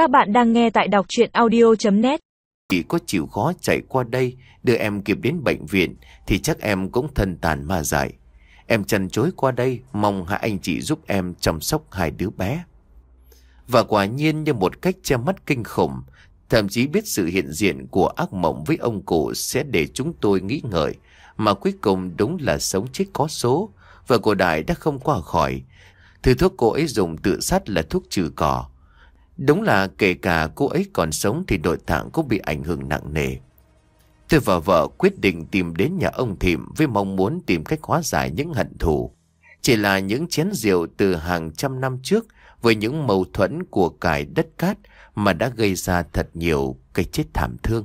Các bạn đang nghe tại đọc chuyện audio.net Chỉ có chịu khó chạy qua đây đưa em kịp đến bệnh viện thì chắc em cũng thân tàn ma dại. Em chăn chối qua đây mong hai anh chị giúp em chăm sóc hai đứa bé. Và quả nhiên như một cách che mắt kinh khủng, thậm chí biết sự hiện diện của ác mộng với ông cụ sẽ để chúng tôi nghĩ ngợi, mà cuối cùng đúng là sống chết có số. Vợ của Đại đã không qua khỏi. Thứ thuốc cô ấy dùng tự sát là thuốc trừ cỏ. Đúng là kể cả cô ấy còn sống thì nội tạng cũng bị ảnh hưởng nặng nề. Tôi và vợ, quyết định tìm đến nhà ông Thịm với mong muốn tìm cách hóa giải những hận thù. Chỉ là những chén rượu từ hàng trăm năm trước với những mâu thuẫn của cải đất cát mà đã gây ra thật nhiều cái chết thảm thương.